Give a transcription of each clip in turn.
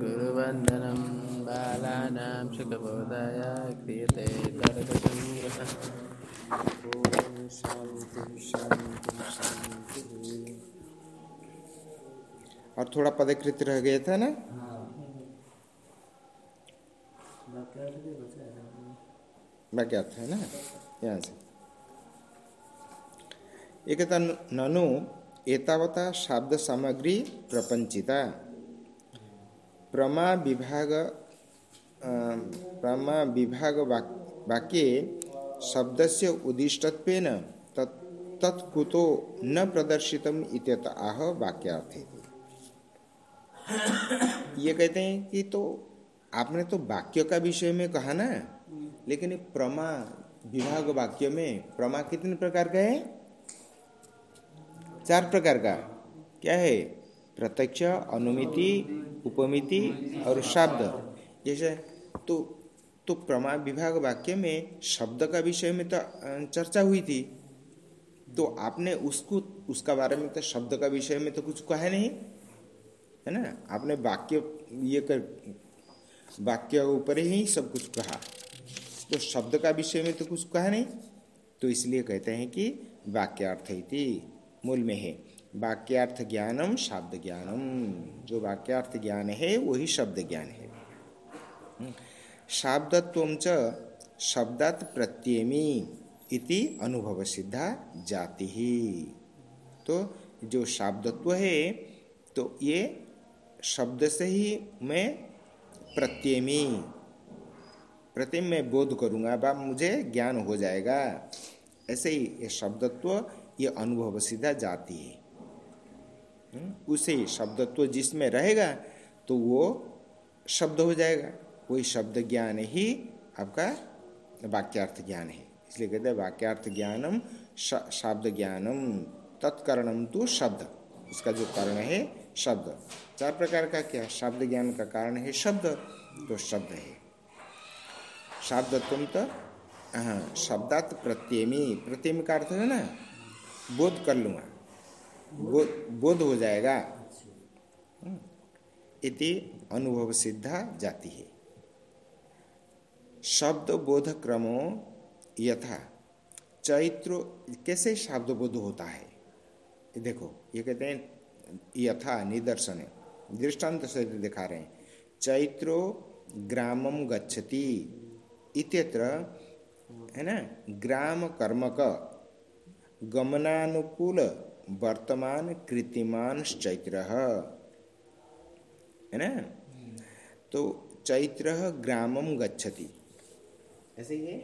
गुरुवन्दनं बालानां सुखबोधाय क्रियते और थोड़ा पदकृत रह गया था ना? वाक्यार्थ है ना? यहाँ से। एक ननु। एतावता शब्द सामग्री प्रपंचिता प्रमा विभाग प्रमा विभाग वाक्य शब्द से उदिष्टत्वेन तत्कुतो न प्रदर्शितम इत्यत आह वाक्यार्थ ये कहते हैं कि तो आपने तो वाक्य का विषय में कहा ना, लेकिन प्रमा विभाग वाक्य में प्रमा कितने प्रकार का है? चार प्रकार का। क्या है? प्रत्यक्ष, अनुमिति, उपमिति और शब्द। जैसे तो तो प्रमा विभाग वाक्य में शब्द का विषय में तो चर्चा हुई थी। तो आपने उसको, उसका बारे में तो शब्द का विषय में तो कुछ कहा नहीं, है ना? आपने वाक्य ये कर, वाक्य ऊपर ही सब कुछ कहा। तो शब्द का विषय में तो कुछ कहा नहीं। तो इसलिए कहते हैं कि वाक्यार्थ इति मूल में है। वाक्यार्थ ज्ञानम, शब्द ज्ञानम। जो वाक्यार्थ ज्ञान है, वही शब्द ज्ञान है। हम्म। शाब्दत्व च शब्दात प्रत्ययमी इति अनुभव सिद्धा जाति। ही तो जो शाब्दत्व है तो ये शब्द से ही मैं प्रत्ययमी। प्रत्यय में बोध करूँगा बा मुझे ज्ञान हो जाएगा। ऐसे ही ये शब्दत्व ये अनुभव सीधा जाती है। हम्म, उसे शब्दत्व जिसमें रहेगा तो वो शब्द हो जाएगा। वही शब्द ज्ञान ही आपका वाक्यार्थ ज्ञान है। इसलिए कहते हैं वाक्यार्थ ज्ञानम शब्द ज्ञानम तत्कर्णम तो शब्द। उसका जो कारण है शब्द। चार प्रकार का क्या? शब्द ज्ञान का कारण है शब्द तो शब्द है। शब्द तुम तो हाँ शब्दात प्रत्यमी। प्रत्यमी का अर्थ है ना? बोध कर लूँगा। बोध हो जाएगा। हम्म। इति अनुभव सिद्धा जाती है। शब्द बोध क्रमो यथा। चैत्र, कैसे शब्द बोध होता है? देखो, ये कहते हैं यथा, निदर्शन दृष्टांत से दिखा रहे हैं। चैत्रो ग्रामम गच्छति। इत्यत्र, है ना? ग्राम कर्मक। गमनानुकूल वर्तमान कृतिमान चैत्र। है ना? तो चैत्र ग्रामम गच्छति। ऐसे ही है?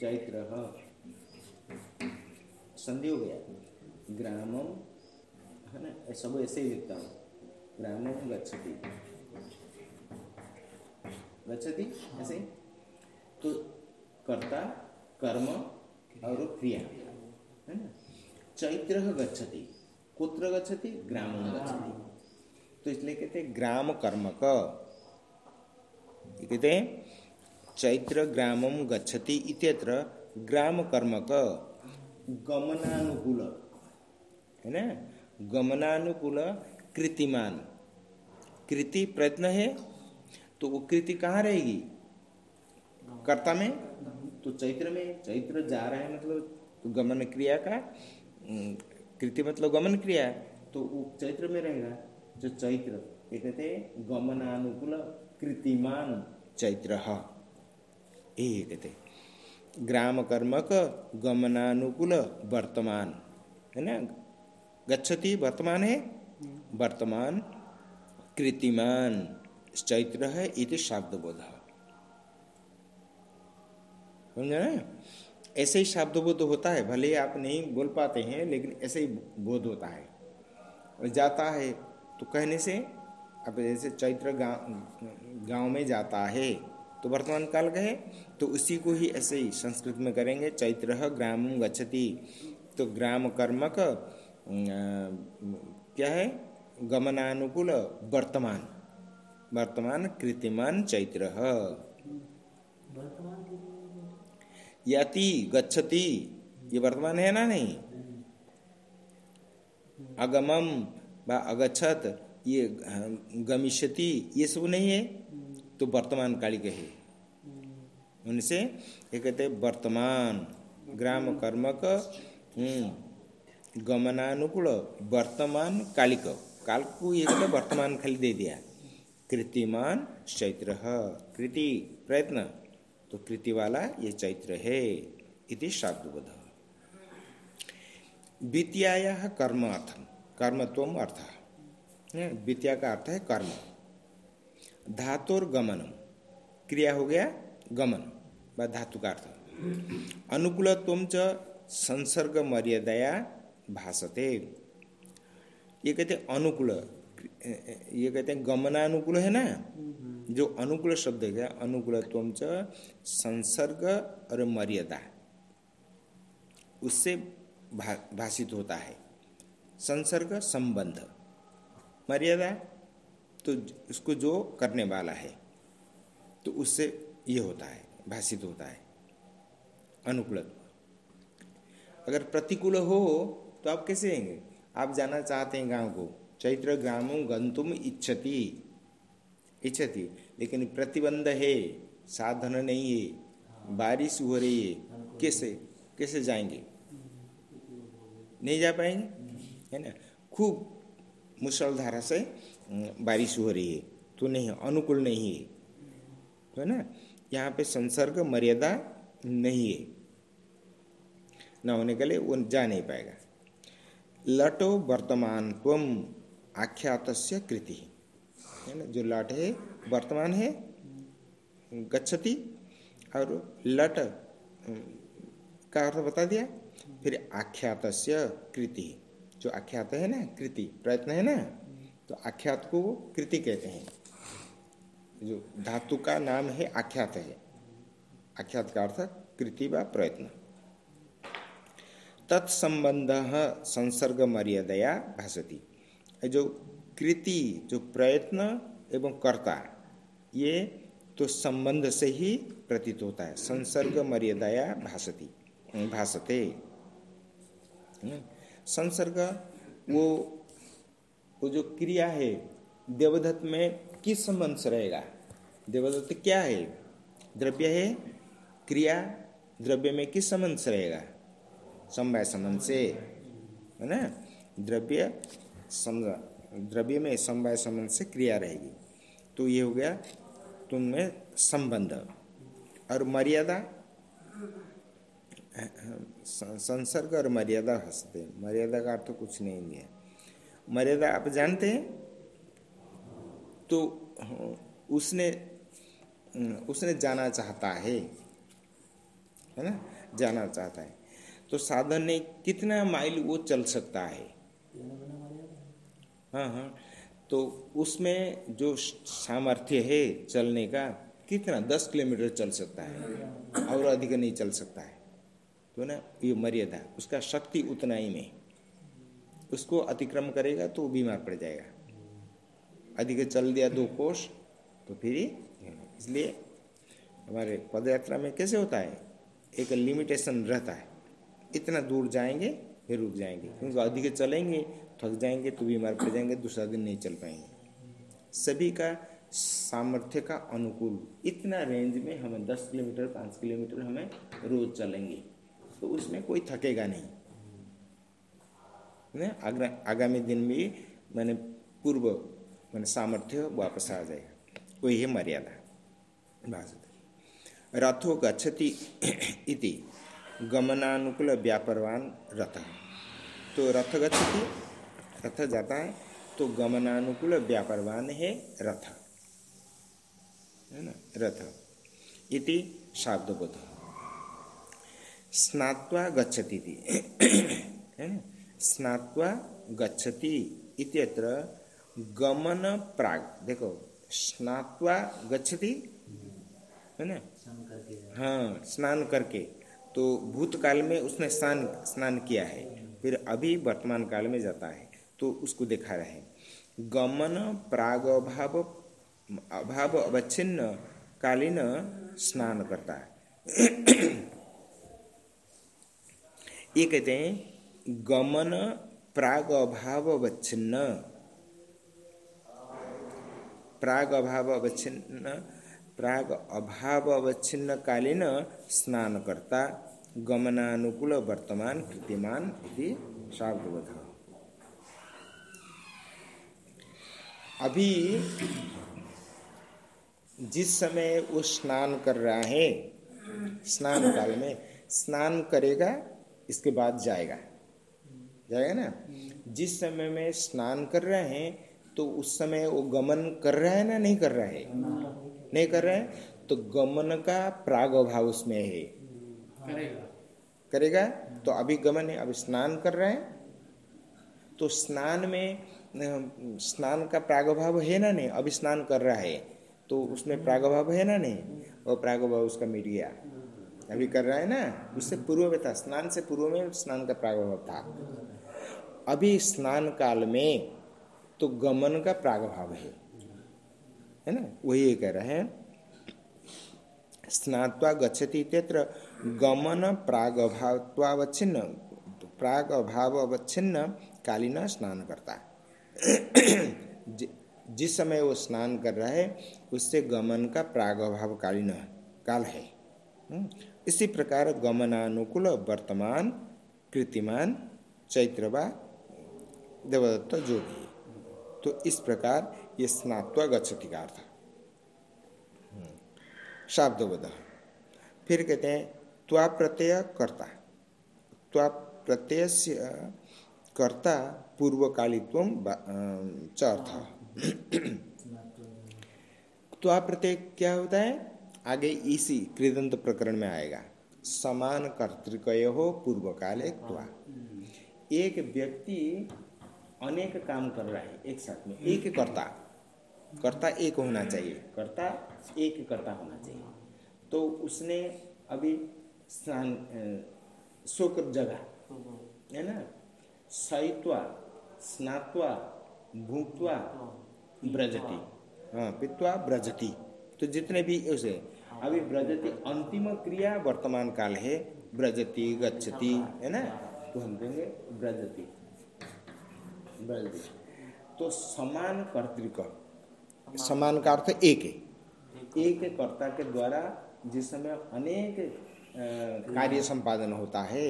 चैत्र। संधि हो गया। ग्रामम है ना? सब ऐसे ही लिखता हूँ। ग्रामम गच्छति। गच्छति? ऐसे तो कर्ता कर्म और क्रिया। है ना? चैत्र गच्छति, कुत्र गच्छति ग्रामम गच्छति। तो इसलिए कहते हैं ग्राम कर्मक। कहते हैं चैत्र ग्रामम गच्छति इत्यत्र ग्राम कर्मक। गमनानुकूल। है ना? गमनानुकूल कृतिमान। कृति प्रयत्न है तो वो कृति कहाँ रहेगी? कर्ता में तो चैत्र में चैत्र जा रहा है मतलब तो गमन क्रिया का कृति मतलब गमन क्रिया तो वो चैत्र में रहेगा। जो चैत्र ये कहते गमनानुकूल कृतिमान चैत्र ये कहते ग्राम कर्मक गमनानुकूल वर्तमान। है ना? गच्छति वर्तमान है? वर्तमान कृतिमान चैत्र है इति शब्द बोध समझे ना ऐसे ही शब्द बोध होता है, भले आप नहीं बोल पाते हैं, लेकिन ऐसे ही बोध होता है। और जाता है तो कहने से, अब जैसे चैत्र गाँव गाँव में जाता है तो वर्तमान काल कहे तो उसी को ही ऐसे ही संस्कृत में करेंगे, चैत्र ग्राम गच्छति। तो ग्राम कर्मक क्या है? गमनानुकूल वर्तमान। वर्तमान, कृतिमान चैत्र याति गच्छति। ये वर्तमान है ना नहीं? अगमम व अगछत ये गमिष्यति ये सब नहीं है? तो वर्तमान कालिक है। उनसे ये कहते वर्तमान ग्राम कर्मक हम्म, गमनानुकूल वर्तमान कालिक। काल को ये कहते वर्तमान खाली दे दिया। कृतिमान चैत्र। कृति प्रयत्न। तो कृति वाला, ये चैत्र है, इति शाब्दबोध। द्वितीया कर्म अर्थ कर्मत्व अर्थ। द्वितीय का अर्थ है कर्म। धातुर गमनम, क्रिया हो गया गमन व धातु का अर्थ। अनुकूलत्व च संसर्ग मर्यादया भाषते ये कहते अनुकूल। ये कहते हैं गमनानुकूल है ना? जो अनुकूल शब्द है अनुकूलत्व च संसर्ग और मर्यादा। उससे भा, भाषित होता है। संसर्ग संबंध। मर्यादा तो उसको जो करने वाला है तो उससे ये होता है भाषित होता है। अनुकूल अगर प्रतिकूल हो तो आप कैसे आएँगे आप जाना चाहते हैं गाँव को। चैत्र ग्रामों गंतुम इच्छति। इच्छति। लेकिन प्रतिबंध है साधन नहीं है बारिश हो रही है, कैसे? कैसे जाएँगे? नहीं जा पाएँगे? है ना? खूब मुसलधारा से बारिश हो रही है। तो नहीं, अनुकूल नहीं है। तो ना, यहाँ पे संसर्ग मर्यादा नहीं है। न होने के लिए वो जा नहीं पाएगा। लटो वर्तमान तम आख्यात कृति है। ना? जो लट है, वर्तमान है, गच्छति, और लट का अर्थ बता दिया। फिर आख्यात कृति, जो आख्यात है ना, कृति, प्रयत्न है ना तो आख्यात को कृति कहते हैं। जो धातु का नाम है, आख्यात है। आख्यात का अर्थ, कृति व प्रयत्न। तत्संबंध संसर्ग मर्यादया भाषती जो कृति जो प्रयत्न एवं कर्ता ये तो संबंध से ही प्रतीत होता है। संसर्ग मर्यादाया भाषती भाषते हम्म, संसर्ग वो वो जो क्रिया है देवदत्त में किस संबंध से रहेगा? देवदत्त क्या है? द्रव्य है क्रिया द्रव्य में किस संबंध से रहेगा? समवाय संबंध से है ना? द्रव्य द्रव्य में समवाय संबंध से क्रिया रहेगी। तो ये हो गया तुम में संबंध। और मर्यादा? संसर्ग और मर्यादा हँसते मर्यादा का अर्थ कुछ नहीं है। मर्यादा आप जानते हैं? तो उसने उसने जाना चाहता है। है ना? जाना चाहता है। तो साधन ने कितना माइल वो चल सकता है? हाँ हाँ। तो उसमें जो सामर्थ्य है चलने का, कितना? दस किलोमीटर चल सकता है और अधिक नहीं चल सकता है। तो ना, ये मर्यादा, उसका शक्ति उतना ही में उसको अतिक्रम करेगा तो बीमार पड़ जाएगा। अधिक चल दिया दो कोष तो फिर इसलिए हमारे पद यात्रा में कैसे होता है? एक लिमिटेशन रहता है। इतना दूर जाएँगे फिर रुक जाएँगे। क्योंकि अधिक चलेंगे, थक जाएँगे तो बीमार पड़ जाएँगे, दूसरा दिन नहीं चल पाएँगे। सभी का सामर्थ्य का अनुकूल। इतना रेंज में हमें दस किलोमीटर, पाँच किलोमीटर हमें रोज चलेंगे। तो उसमें कोई थकेगा नहीं। आगामी दिन में मैंने पूर्व मैंने सामर्थ्य वापस आ जाएगा। वही है मर्यादा। रथो गच्छति इति। गमनानुकूल व्यापरवान रथ तो रथ गच्छति रथ जाता है तो गमनानुकूल व्यापरवान है रथ। है ना? रथ। इति शाब्दबोध। स्नात्वा गच्छति थी है ना? स्नात्वा गच्छति इत्यत्र गमन प्राग। देखो स्नात्वा गच्छति है ना? हाँ स्नान करके। तो भूतकाल में उसने स्नान स्नान किया है, फिर अभी वर्तमान काल में जाता है तो उसको देखा रहे। गमन प्राग अभाव अभाव अवच्छिन्न कालीन स्नान करता है। ये कहते हैं, गमन प्राग अभाव अवच्छिन्न। प्राग अभाव अवच्छिन्न प्राग अभाव अवच्छिन्न कालीन स्नान करता गमनानुकूल वर्तमान कृतिमान इति अभी जिस समय वो स्नान कर रहा है, स्नान काल में, स्नान करेगा, इसके बाद जाएगा। जाएगा ना? जिस समय में स्नान कर रहे हैं तो उस समय वो गमन कर रहा है ना नहीं कर रहा है? नहीं कर रहे हैं तो गमन का प्राग अभाव उसमें है। करेगा। करेगा? तो अभी गमन है अभी स्नान कर रहे हैं। तो स्नान में स्नान का प्रागभाव है ना नहीं? अभी स्नान कर रहा है तो उसमें प्रागभाव है ना नहीं? और प्रागभाव उसका मिट गया अभी कर रहा है ना? उससे पूर्व में था स्नान से पूर्व में स्नान का प्रागभाव था। अभी स्नान काल में तो गमन का प्रागभाव है। है ना? वही ये कह रहे हैं। स्नात्वा गच्छति तेत्र गमन प्राग अभावत्वावच्छिन्न प्राग अभाव अवच्छिन्न कालीन स्नान करता जिस समय वो स्नान कर रहा है उससे गमन का प्राग अभाव कालीन काल है। हम्म, इसी प्रकार गमनानुकूल वर्तमान कृतिमान चैत्रवा देवदत्त जो भी तो इस प्रकार ये स्नात्वा गच्छति का अर्थ शाब्दवद फिर कहते हैं त्वा प्रत्यय कर्ता त्वा प्रत्यय कर्ता पूर्वकालित्व अर्थ त्वा प्रत्यय क्या होता है आगे इसी कृदंत प्रकरण में आएगा समान कर्तिकय हो पूर्व काले त्वा एक व्यक्ति अनेक काम कर रहा है एक साथ में एक कर्ता कर्ता एक होना चाहिए। कर्ता एक कर्ता होना चाहिए। तो उसने अभी सोकर जगह है ना? सहित्वा, स्नात्वा भूतवा ब्रजती। हाँ पित्वा, ब्रजती। तो जितने भी उसे, अभी ब्रजती अंतिम क्रिया वर्तमान काल है। ब्रजती, गच्छति, है ना? तो हम कहेंगे ब्रजती। ब्रजती। तो समान कर्तिक समान का अर्थ एक है। एक कर्ता के द्वारा जिस समय अनेक कार्य संपादन होता है,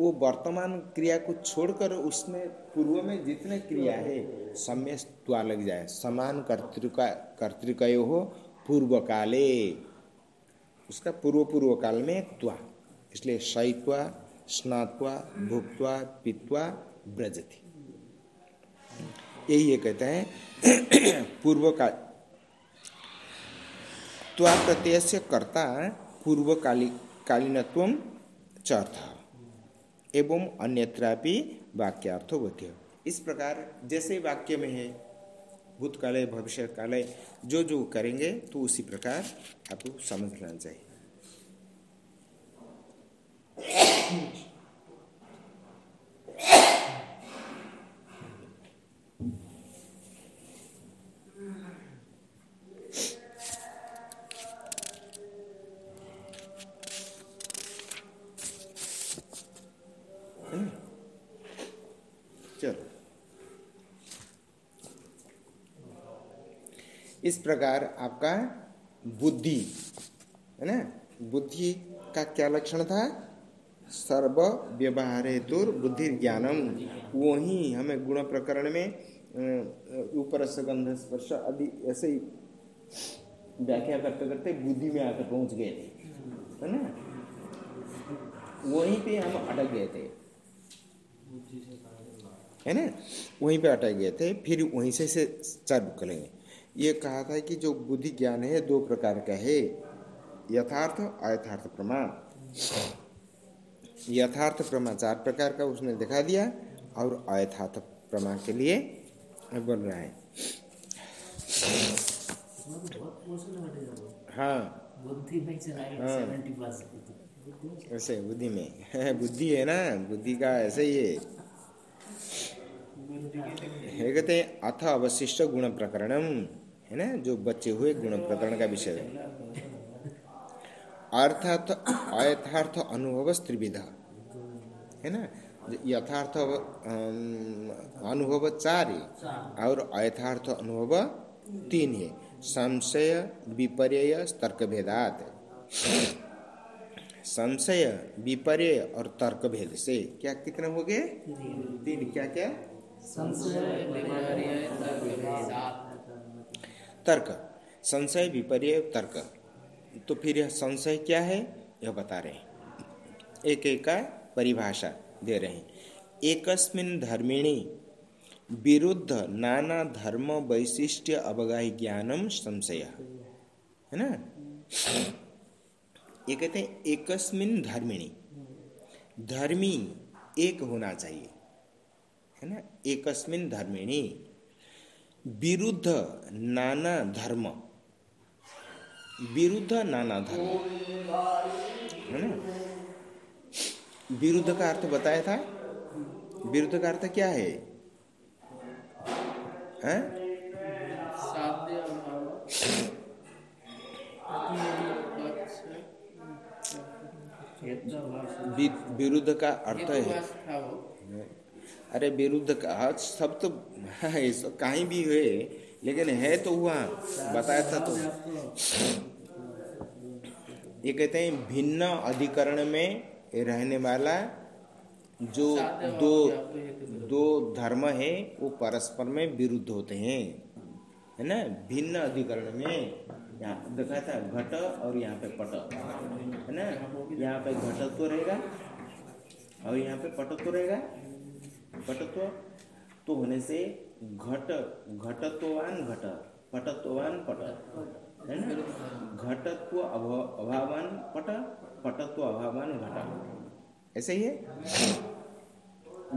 वो वर्तमान क्रिया को छोड़कर उसमें, पूर्व में जितने क्रिया है समय त्वा लग जाए। समान कर्तिका, कर्तिकय हो पूर्व काले उसका पूर्व पूर्व काल में त्वा। इसलिए शैत्वा स्नात्वा, भुक्त्वा पित्वा ब्रजती यही ये कहते हैं पूर्व का त्वा प्रत्यय से कर्ता पूर्वकाली, कालीनत्व चर्थ, एवं अन्यत्रापि वाक्यार्थो बोध्य इस प्रकार जैसे वाक्य में है, भूतकाल भविष्य काल जो जो करेंगे तो उसी प्रकार आपको समझ लेना चाहिए। इस प्रकार आपका बुद्धि, है ना? बुद्धि का क्या लक्षण था? सर्व व्यवहार हेतु बुद्धि ज्ञानम वो ही हमें गुण प्रकरण में ऊपर से गंध स्पर्श आदि ऐसे ही व्याख्या करते करते बुद्धि में आकर पहुँच गए थे, है ना? वहीं पे हम अटक गए थे। है ना? वहीं पे अटक गए थे, फिर वहीं से से चालू करेंगे। ये कहा था कि जो बुद्धि ज्ञान है दो प्रकार का है। यथार्थ अयथार्थ प्रमाण। यथार्थ प्रमाण चार प्रकार का उसने दिखा दिया और अयथार्थ प्रमाण के लिए बोल रहा है। हाँ। बुद्धि में हाँ। ऐसे बुद्धि में। बुद्धि है ना बुद्धि का ऐसे ही है। कहते अथ अवशिष्ट गुण प्रकरणम। है ना जो बचे हुए गुण प्रकरण का विषय अर्थात अयथार्थ अनुभव त्रिविधा है ना? यथार्थ अनुभव चार है और अयथार्थ अनुभव तीन है संशय विपर्य तर्क भेदात संशय विपर्य और तर्क भेद से क्या कितने हो गए? तीन। क्या क्या संशय विपर्य तर्क संशय, विपर्य तर्क। तो फिर यह संशय क्या है? यह बता रहे हैं। एक एक का परिभाषा दे रहे हैं। एकस्मिन धर्मिणी विरुद्ध नाना धर्म वैशिष्ट अवगाही ज्ञानम संशय। है ना? ये कहते हैं एकस्मिन धर्मिणी। धर्मी एक होना चाहिए। है ना? एकस्मिन धर्मिणी विरुद्ध नाना धर्म। विरुद्ध नाना धर्म। है ना? विरुद्ध का अर्थ बताया था? विरुद्ध का अर्थ क्या है? हैं? विरुद्ध का अर्थ है। अरे विरुद्ध का सब तो कहीं भी हुए लेकिन है तो हुआ बताया था तो। ये कहते हैं भिन्न अधिकरण में रहने वाला जो दो दो धर्म है वो परस्पर में विरुद्ध होते हैं है ना? भिन्न अधिकरण में यहाँ देखा था घट और यहाँ पे पट है ना? यहाँ पे घटत्व तो रहेगा और यहाँ पे पटत्व तो रहेगा पटत्व तो होने से घट घटत्वान घट पटत्वान पट, है ना? घटत्व अभावान पट, पटत्व अभावान घट। ऐसे ही है?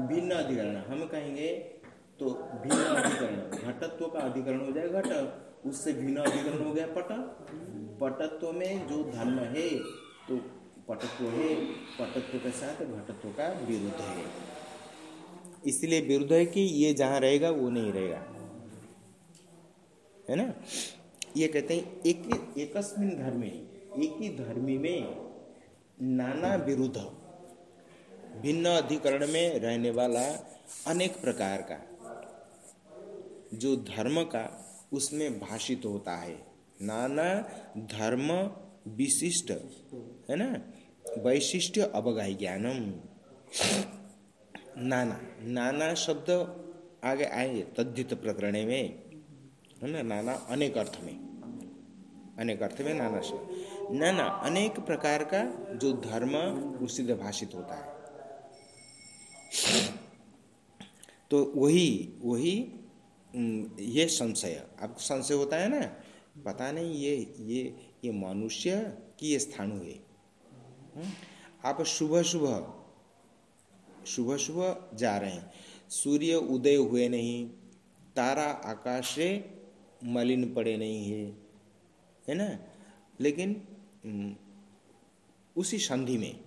भिन्न अधिकरण, हम कहेंगे तो भिन्न अधिकरण, घटत्व का अधिकरण हो जाए घट, उससे भिन्न अधिकरण हो गया पट। पटत्व में जो धर्म है तो पटत्व है, पटत्व के साथ घटत्व का विरुद्ध है। इसलिए विरुद्ध है कि ये जहाँ रहेगा, वो नहीं रहेगा। है ना? ये कहते हैं, एक एकस्मिन धर्मे, एक ही धर्मी में नाना विरुद्ध, भिन्न अधिकरण में रहने वाला अनेक प्रकार का, जो धर्म का उसमें भाषित होता है। नाना धर्म विशिष्ट, है ना? वैशिष्ट अवगाही ज्ञानम। नाना नाना शब्द आगे आएँगे तद्धित प्रकरण में। है ना? नाना अनेक अर्थ में। अनेक अर्थ में नाना शब्द। नाना अनेक प्रकार का जो धर्म उसी भाषित होता है। तो वही वही ये संशय। आपको संशय होता है ना? पता नहीं ये ये ये मनुष्य की ये स्थानु है? आप सुबह सुबह सुबह सुबह जा रहे हैं। सूर्य उदय हुए नहीं, तारा आकाश से मलिन पड़े नहीं है है ना? लेकिन उसी संधि में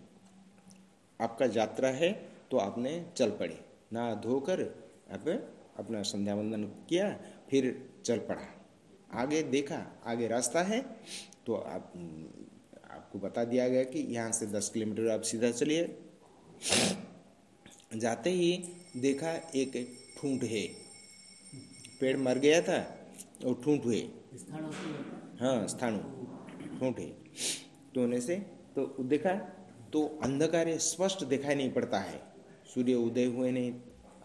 आपका यात्रा है तो आपने चल पड़े। ना धोकर आप अपना संध्या वंदन किया, फिर चल पड़ा। आगे देखा, आगे रास्ता है तो आप आपको बता दिया गया कि यहाँ से दस किलोमीटर आप सीधा चलिए। जाते ही देखा एक ठूंठ है। पेड़ मर गया था और ठूंठ हुए। हाँ स्थानु। ठूंठ है। तो होने से तो देखा तो अंधकार स्पष्ट दिखाई नहीं पड़ता है। सूर्य उदय हुए नहीं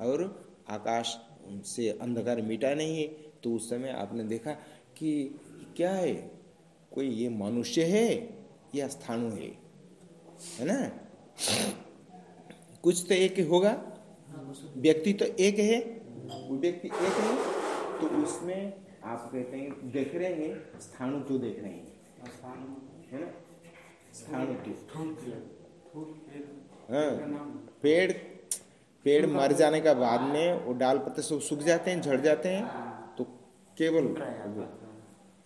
और आकाश से अंधकार मिटा नहीं है। तो उस समय आपने देखा कि क्या है? कोई ये मनुष्य है या स्थानु है? है ना? कुछ तो एक होगा। व्यक्ति तो एक है। वो व्यक्ति एक है तो उसमें आप कहते हैं देख रहे हैं स्थानु तो देख रहे हैं। है ना? स्थानु हाँ। पेड़ पेड़ मर जाने का बाद में वो डाल पत्ते सब सूख जाते हैं झड़ जाते हैं तो केवल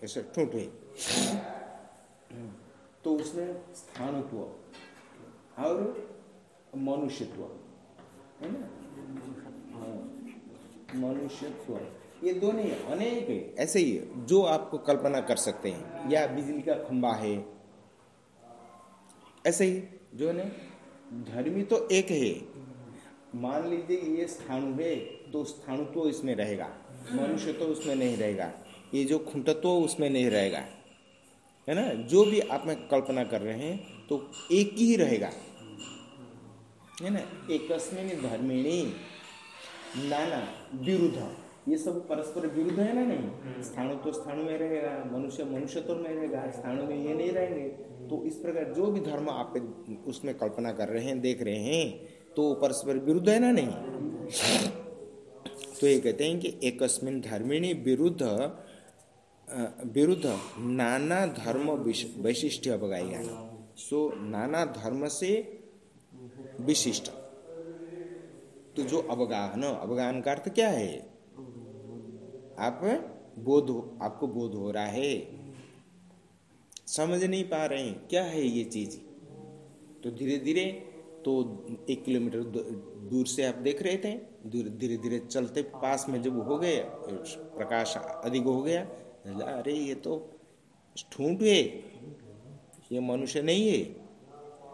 ऐसे ठूट हुई तो उसमें स्थानुत्व और मनुष्यत्व। है ना? हाँ। मनुष्यत्व। ये दोनों अनेक है। ऐसे ही जो आपको कल्पना कर सकते हैं, या बिजली का खंबा है। ऐसे ही जो ने, धर्मी तो एक है। मान लीजिए ये स्थाणु है तो स्थाणु तो इसमें रहेगा। मनुष्य तो उसमें नहीं रहेगा। ये जो खुंटत्व तो उसमें नहीं रहेगा। है ना? जो भी आप में कल्पना कर रहे हैं तो एक ही रहेगा। है ना? एक धर्मिणी नाना विरुद्ध। ये सब परस्पर विरुद्ध है ना नहीं? स्थानु तो स्थानु में रहेगा मनुष्य मनुष्य तो में रहेगा स्थानु में ये नहीं रहेंगे। तो इस प्रकार जो भी धर्म आप उसमें कल्पना कर रहे हैं देख रहे हैं तो परस्पर विरुद्ध है ना नहीं? तो ये कहते हैं कि एकस्मिन धर्मिणी विरुद्ध विरुद्ध नाना धर्म वैशिष्ट अवगाएगा सो नाना धर्म से विशिष्ट। तो जो अवगाहन अवगाहन का अर्थ क्या है? आप बोध, आपको बोध हो रहा है। समझ नहीं पा रहे हैं, क्या है ये चीज़? तो धीरे धीरे तो एक किलोमीटर दूर से आप देख रहे थे धीरे धीरे चलते पास में जब हो गए प्रकाश अधिक हो गया अरे, ये तो ठूंठ है, ये मनुष्य नहीं है।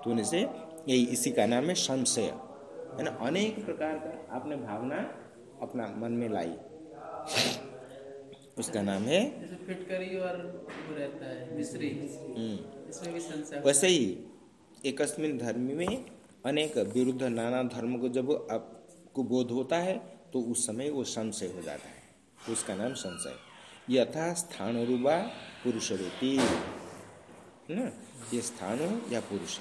तो से यही इसी का नाम है संशय। है ना अनेक प्रकार का आपने भावना अपना मन में लाई। उसका नाम है फिटकरी और रहता है मिश्री। हम्म। इसमें भी संशय वैसे ही एकस्मिन धर्म में अनेक विरुद्ध नाना धर्म को जब आपको बोध होता है तो उस समय वो संशय हो जाता है। उसका नाम संशय। यथा स्थान रूपा पुरुष रूपी है ना? ये स्थान या पुरुष।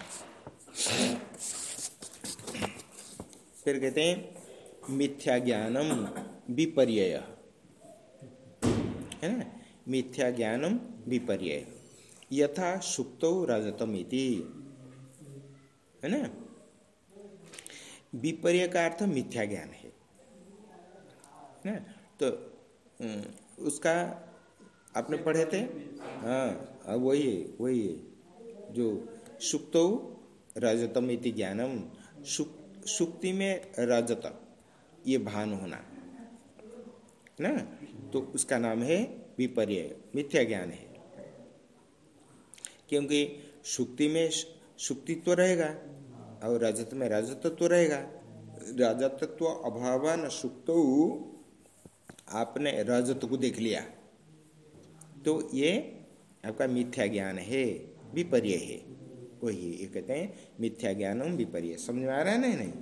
फिर कहते हैं मिथ्या ज्ञानम विपर्य है ना? मिथ्या ज्ञानम विपर्य यथा सुक्त रजतम इति है ना? विपर्य का अर्थ मिथ्या ज्ञान है ना? तो उसका आपने पढ़े थे? हाँ वही है वही है। जो सुक्त रजतम इति ज्ञानम सुक्ति में रजत ये भान होना। ना? तो उसका नाम है विपर्य मिथ्या ज्ञान है। क्योंकि सुक्ति में सुक्तित्व रहेगा और रजत में रजतत्व रहेगा। रजतत्व अभाव न सुक्त, आपने रजत को देख लिया। तो ये आपका मिथ्या ज्ञान है विपर्य है। वही ये कहते हैं मिथ्या ज्ञानम विपर्य। समझ में आ रहा है नहीं नहीं?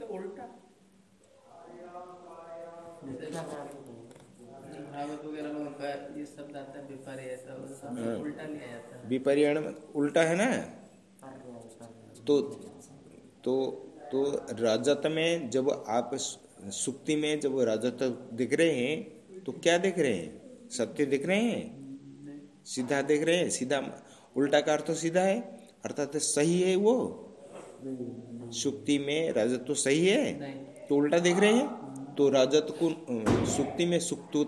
तो उल्टा। विपर्य उल्टा है ना? तो तो तो रजत में जब आप सुक्ति में जब रजत दिख रहे हैं तो क्या दिख रहे हैं? सत्य दिख रहे हैं? सीधा देख रहे हैं, सीधा उल्टा का अर्थ सीधा है, अर्थात सही है वो। सुक्ति में रजत तो सही है तो उल्टा देख रहे हैं। तो रजत को, सुक्ति में सुक्तु,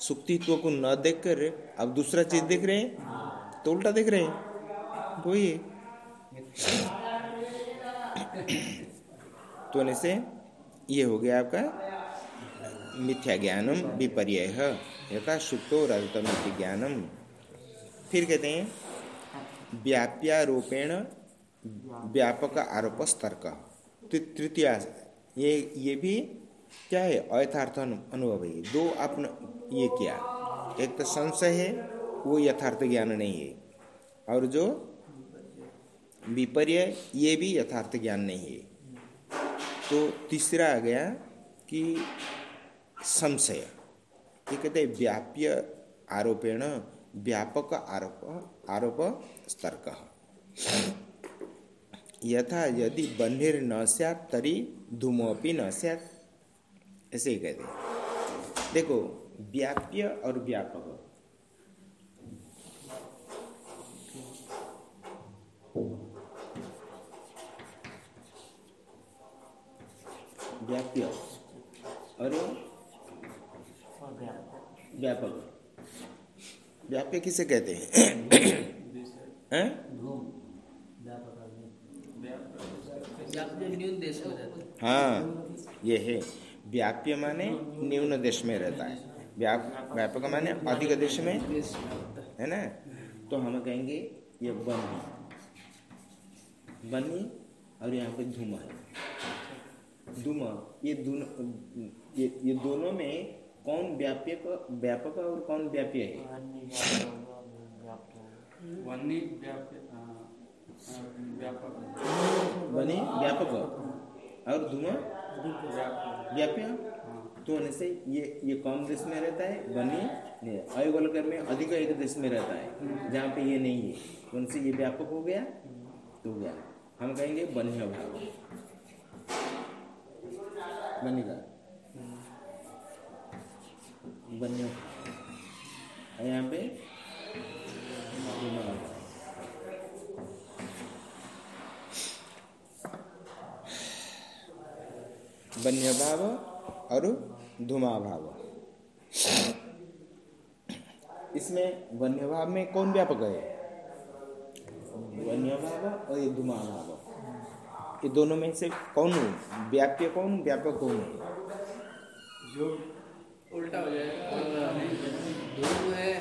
सुक्तित्व को न देखकर अब दूसरा चीज़ देख रहे हैं तो उल्टा देख रहे हैं। वही है। तो से ये हो गया आपका मिथ्या ज्ञानम विपर्य यथा सुप्तो रजतम ज्ञानम। फिर कहते हैं, व्याप्यारोपेण व्यापक आरोप तर्क तृतीय, ये ये भी क्या है? अयथार्थ अनुभव है। दो आपने ये किया। एक तो संशय है, वो यथार्थ ज्ञान नहीं है। और जो विपर्य, ये भी यथार्थ ज्ञान नहीं है। तो तीसरा आ गया कि संशय। ये कहते हैं, व्याप्य आरोपेण व्यापक आरोप आरोप तर्क यथा यदि बन्हिर न सैत तरी धूमोपी न सैत ऐसे ही कहते देखो, व्याप्य और व्यापक। व्याप्य और व्यापक। व्याप्य किसे कहते हैं? हाँ? ये है। व्याप्य माने न्यून देश में रहता है। व्याप व्यापक माने अधिक देश में है ना? तो हम कहेंगे ये वन बनी और यहाँ पे धूम है। धूम ये दोनों ये, ये दोनों में कौन व्यापक व्यापक और कौन व्याप्य है? व्याप्य हाँ, व्यापक बनी व्यापक। और व्यापक व्याप्य तो होने से ये ये कम देश में रहता है? बनी अयोगोलकर में अधिक एक देश में रहता है जहाँ पे ये नहीं है। तो उनसे ये व्यापक हो गया तो गया। हम कहेंगे बन्य भाव बनेगा भाव। और यहाँ पे बन्य भाव और धूमा भाव इसमें वन्य भाव में कौन व्यापक है वन्य भाव और ये धुमा भाव ये दोनों में से कौन व्याप्य कौन व्यापक कौन जो उल्टा हो जाएगा। धूम है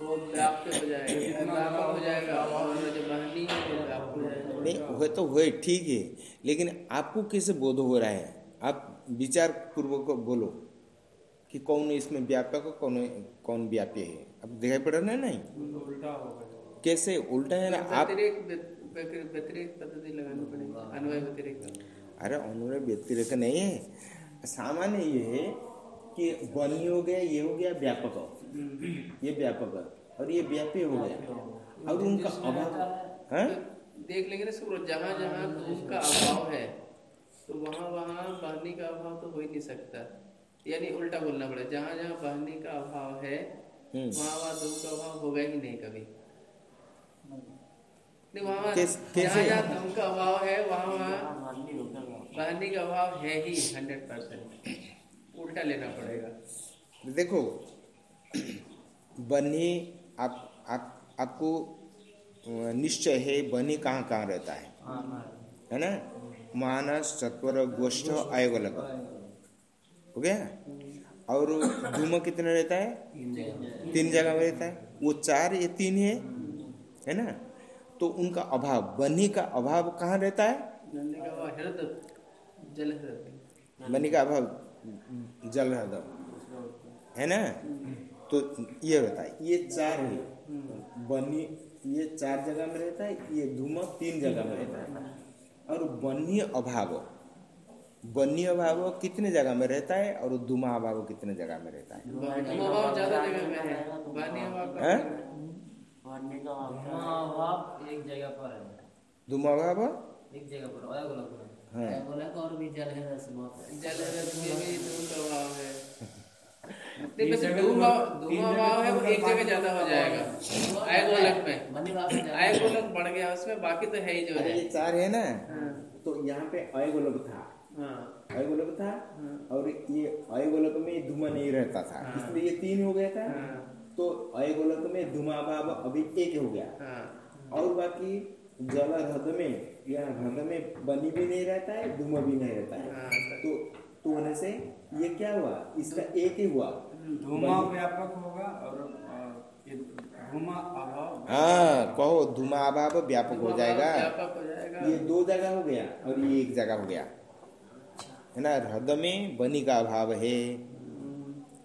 वो व्याप्त हो जाएगा। व्यापक हो जाएगा और जो बहनी है वो हो जाएगा। नहीं हुए तो हुए ठीक है लेकिन आपको कैसे बोध हो रहा है? आप विचार पूर्वक बोलो कि कौन इसमें व्यापक और कौन कौन व्याप्य है। अब दिखाई पड़ रहा है नहीं? उल्टा हो गया। कैसे उल्टा है ना? आप व्यतिरिक्त व्यतिरिक्त व्यतिरिक्त अरे अनुरे व्यतिरेक नहीं है। सामान्य ये है कि बनी हो गया ये हो गया व्यापक ये व्यापक और ये व्यापी हो गया। और उनका अभाव है? देख लेंगे ना सूरज जहाँ जहाँ धूम का अभाव है तो वहाँ वहाँ बहनी का अभाव तो हो ही नहीं सकता। यानी उल्टा बोलना पड़ेगा जहाँ जहाँ बहनी का अभाव है हम्म। वहाँ वहाँ धूम का अभाव होगा ही नहीं कभी। नहीं वहाँ वहाँ जहाँ जहाँ धूम का अभाव है वहाँ वहाँ बहनी का अभाव है ही हंड्रेड परसेंट उल्टा लेना पड़ेगा। देखो बनी आप आप आपको निश्चय है बनी कहाँ कहाँ रहता है। है ना? मानस सत्वर गोष्ठ आयोग अलग। हो गया? और धूम कितना रहता है? तीन जगह। में रहता है। वो चार ये तीन है। है ना? तो उनका अभाव बनी का अभाव कहाँ रहता है? बहनी का अभाव जल जल हृदय है ना? तो ये रहता है ये चार है। बनी ये चार जगह में रहता है ये धूम तीन जगह में रहता है। और बन्य अभाव। बन्य अभाव कितने जगह में रहता है और धूमा अभाव कितने जगह में रहता है? धूम अभाव ज़्यादा जगह में है। बहनी अभाव। एक जगह पर है। धूमा अभाव? एक जगह पर अलग अलग हाँ। और भी जल है रस बहुत है जल हृदय में भी धूम का अभाव है नहीं बस धूम अभाव- धूम अभाव है वो एक जगह ज़्यादा हो जाएगा। आय गोलक में बनी आय गोलक बढ़ गया उसमें बाकी तो है ही जो है। ये चार है ना। हाँ, तो यहाँ पे अयगोलक था। हाँ, अयगोलक था और ये अयगोलक में धुआँ नहीं रहता था। हाँ। इसलिए ये तीन हो गया था। हाँ, तो अयगोलक में धुआँ भाव अभी एक हो गया। हाँ, और बाकी जल हृदय में या हृदय में बनी भी नहीं रहता है धुआँ भी नहीं रहता है। हाँ, तो तो होने से ये क्या हुआ? इसका एक ही हुआ। धूमा व्यापक होगा और अभाव हाँ कहो धुआँ अभाव व्यापक हो जाएगा। हो ये दो जगह हो गया और ये एक जगह हो गया। है ना हृदय में बनी का अभाव है।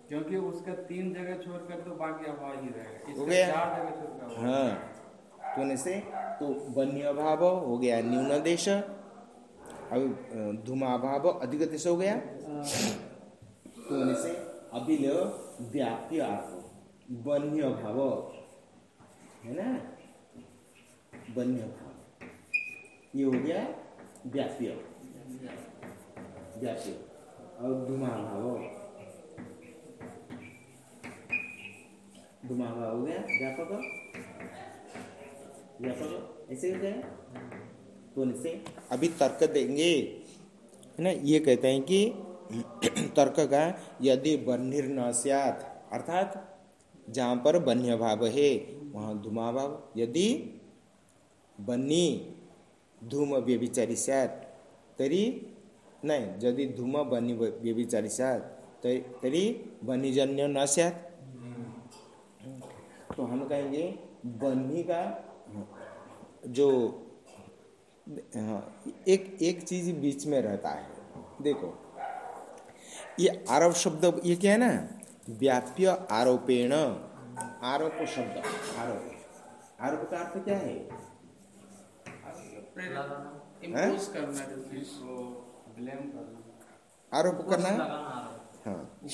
क्योंकि उसका तीन जगह छोड़कर तो बाकी अभाव ही रहेगा हो गया? चार जगह छोड़कर हाँ तो होने से तो बन्य अभाव हो गया न्यून देश। अब धुमा अभाव अधिक देश हो गया। तो होने से अभिलय व्याप्य अर्थ बन्य भाव। है ना? बन्य भाव। ये हो गया व्याप्य व्याप्य और धुमा भाव। धुमा भाव हो गया व्यापक। व्यापक। ऐसे हो? गया तो इनसे अभी तर्क देंगे। है ना? ये कहते हैं कि तर्क का यदि बन्हिर न स्यात, अर्थात जहाँ पर बन्य भाव है, वहाँ धुमा भाव यदि बन्नी धूम व्यभिचारी स्यात, तरी नहीं, यदि धूम बन्नी व्यभिचारी स्यात तरी बन्नीजन्य न स्यात। तो हम कहेंगे, बन्ही का जो हाँ एक एक चीज़ बीच में रहता है। देखो ये आरोप शब्द ये क्या है ना? व्याप्य आरोपेण। आरोप शब्द आरोप। आरोप का अर्थ क्या है? इम्पोज करना है? इसको ब्लेम करना आरोप करना है? हाँ।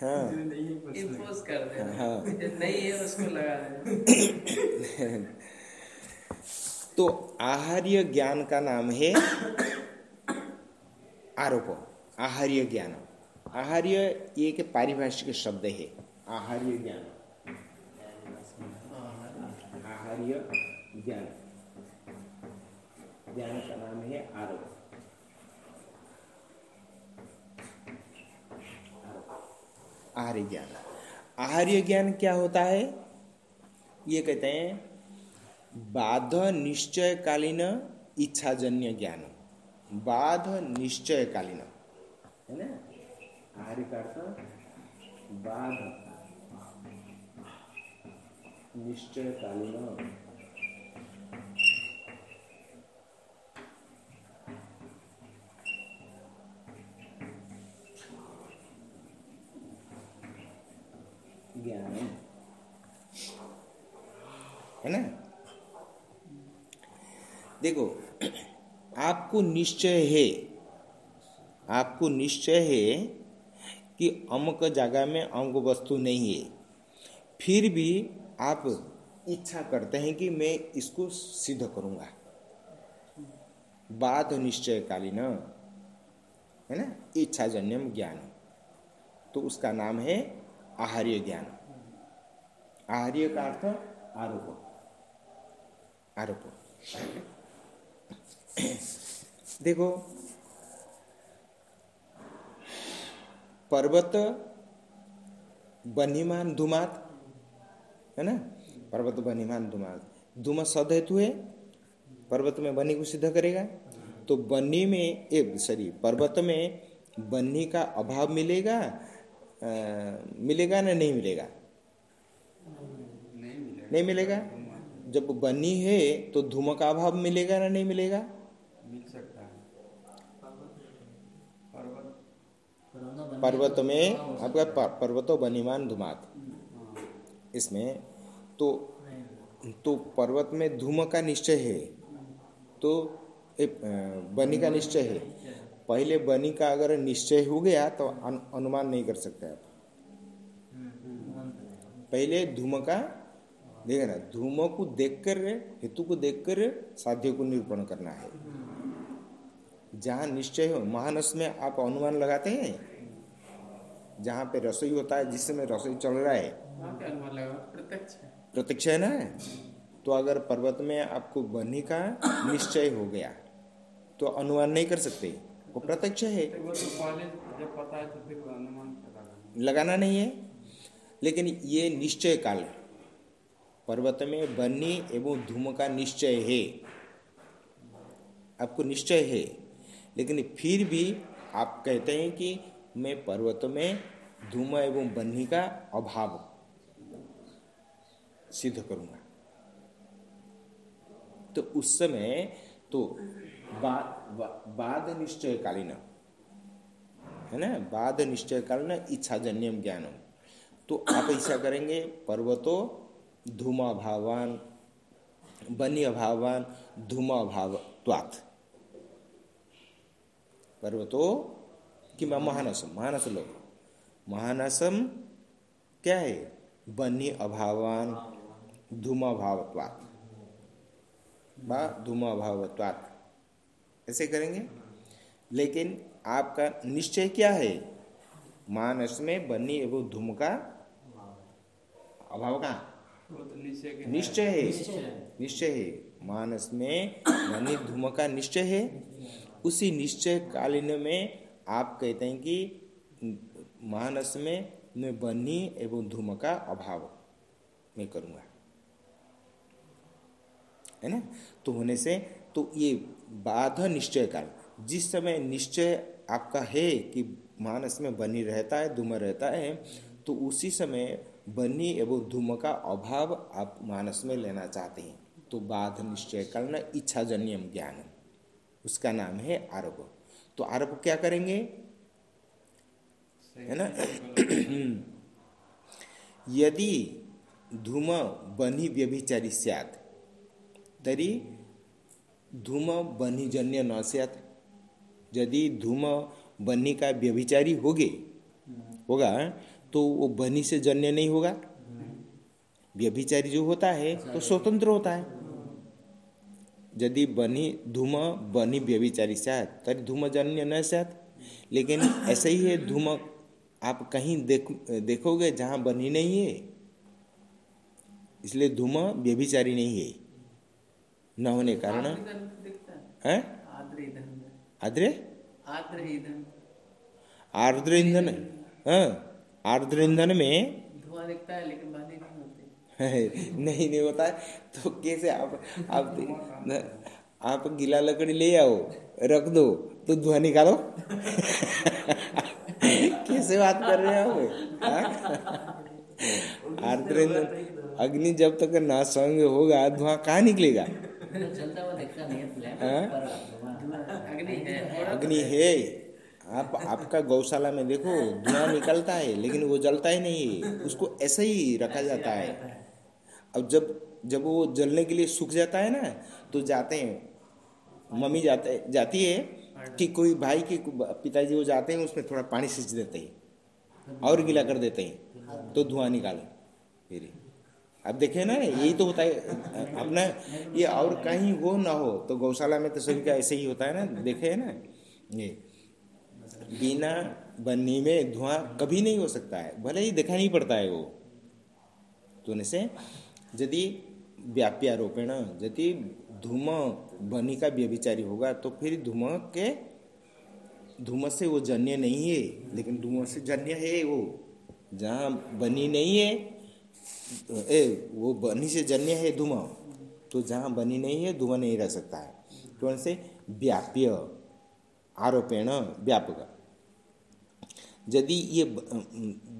हाँ। इम्पोज कर देना। हाँ। नहीं है उसको लगा तो आहार्य ज्ञान का नाम है। आरोप, आहार्य ज्ञान। आहार्य ये के पारिभाषिक शब्द है। आहार्य ज्ञान। आहार्य ज्ञान। ज्ञान का नाम है आरोप। आहार्य ज्ञान। आहार्य ज्ञान क्या होता है? ये कहते हैं बाध निश्चयकालीन इच्छाजन्य ज्ञान। बाध निश्चयकालीन। है ना? आहार्य का अर्थ बाध। निश्चयकालीन। ज्ञान। है ना? देखो आपको निश्चय है, आपको निश्चय है कि अमुक जगह में अमुक वस्तु नहीं है। फिर भी आप इच्छा करते हैं कि मैं इसको सिद्ध करूँगा। बाध निश्चयकालीन, है ना? इच्छाजन्यम ज्ञान। तो उसका नाम है आहार्य ज्ञान। आहार्य का अर्थ आरोप। आरोप। देखो पर्वत बनीमान धुमात है ना? पर्वत बनीमान धुमात। धुमा सद हेतु है पर्वत में बनी को सिद्ध करेगा। तो बन्ही में एक सॉरी पर्वत में बन्ही का अभाव मिलेगा आ, मिलेगा ना नहीं मिलेगा? नहीं मिलेगा। नहीं मिलेगा? जब बनी है तो धूम का अभाव मिलेगा ना नहीं मिलेगा मिल सकता है पर्वत में आपका पर्वतो बनीमान धुमात। इसमें तो तो पर्वत में धूम का निश्चय है। तो ए, बनी का निश्चय है। पहले बनी का अगर निश्चय हो गया तो अनु- अनुमान नहीं कर सकते आप। पहले धूम का देखा ना धूम को देखकर हेतु को देखकर साध्य को निरूपण करना है। जहाँ निश्चय हो महानस में आप अनुमान लगाते हैं? जहाँ पे रसोई होता है जिस समय रसोई चल रहा है। प्रत्यक्ष है ना? तो अगर पर्वत में आपको बनी का निश्चय हो गया तो अनुमान नहीं कर सकते। वो प्रत्यक्ष है। है लगाना नहीं है। लेकिन ये निश्चय काल पर्वत में बनी एवं धूम का निश्चय है। आपको निश्चय है। लेकिन फिर भी आप कहते हैं कि मैं पर्वत में धूम एवं बन्ही का अभाव सिद्ध करूँगा। तो उस समय तो बाद निश्चय कालीन है ना? बाद निश्चय कालीन इच्छा जन्यम ज्ञानम। तो आप ऐसा करेंगे, पर्वतो धूम अभावान बनी अभावान धूम अभावत्वात् पर्वतो कि महानसम महानस लोग। महानसम क्या है? बनी अभावान धूम अभावत्वात् बा धूम अभावत्वात् ऐसे करेंगे। लेकिन आपका निश्चय क्या है? मानस में बनी एवं धूम का अभाव का। निश्चय है। निश्चय है। मानस में बनी धूम का निश्चय है। उसी निश्चय कालीन में आप कहते हैं कि मानस में बनी एवं धूम का अभाव मैं करूँगा। है ना? तो होने से तो ये बाध निश्चय काल जिस समय निश्चय आपका है कि मानस में बनी रहता है, धूम रहता है तो उसी समय बनी एवं धूम का अभाव आप मानस में लेना चाहते हैं। तो बाध निश्चय कालीन इच्छाजन्यम ज्ञान उसका नाम है आरोप। तो आरोप क्या करेंगे? है ना? यदि धूम बनी व्यभिचारी सैत तरी धूम बनीजन्य न सैत यदि धूम बनी का व्यभिचारी होगे होगा तो वो बनी से जन्य नहीं होगा। व्यभिचारी जो होता है तो स्वतंत्र होता है। यदि बनी धूम बनी व्यभिचारी सैत तरी धूम जन्य न सैत लेकिन ऐसे ही है धूम आप कहीं देख देखोगे जहाँ बनी नहीं है इसलिए धूम व्यभिचारी नहीं है। न होने कारण। है। आद्रे आर्द्र ईंधन हाँ आर्द्र ईंधन में धुआँ दिखता है लेकिन नहीं नहीं होता है। तो कैसे आप आप आप गीला लकड़ी ले आओ, रख दो तो धुआँ निकालो। कैसे बात कर रहे हैं आप? अग्नि जब तक ना संग होगा, धुआँ कहाँ निकलेगा? है हाँ? अग्नि है। आप, आपका गौशाला में देखो, धुआँ निकलता है, लेकिन वो जलता ही नहीं है। उसको ऐसे ही रखा जाता है। अब जब जब वो जलने के लिए सूख जाता है ना तो जाते हैं। मम्मी जाते जाती है कि कोई भाई के पिताजी वो जाते हैं उसमें थोड़ा पानी सींच देते हैं और गीला कर देते हैं तो धुआँ निकाले। फिर अब देखे ना यही तो होता है अपना ये और कहीं हो ना हो तो गौशाला में तो सभी का ऐसे ही होता है ना देखे है ना ये। बिना बन्नी में धुआँ कभी नहीं हो सकता है भले ही देखा नहीं पड़ता है वो। तो से यदि व्याप्यारोपेण यदि धूम बनी का व्यभिचारी होगा तो फिर धूम के, धूम से वो जन्य नहीं है, लेकिन धूम से जन्य है वो। जहाँ बनी नहीं है, ए, वो बनी से जन्य है धूम तो जहाँ बनी नहीं है, धूम नहीं रह सकता है। तो से व्याप्य आरोपेण व्यापक। यदि ये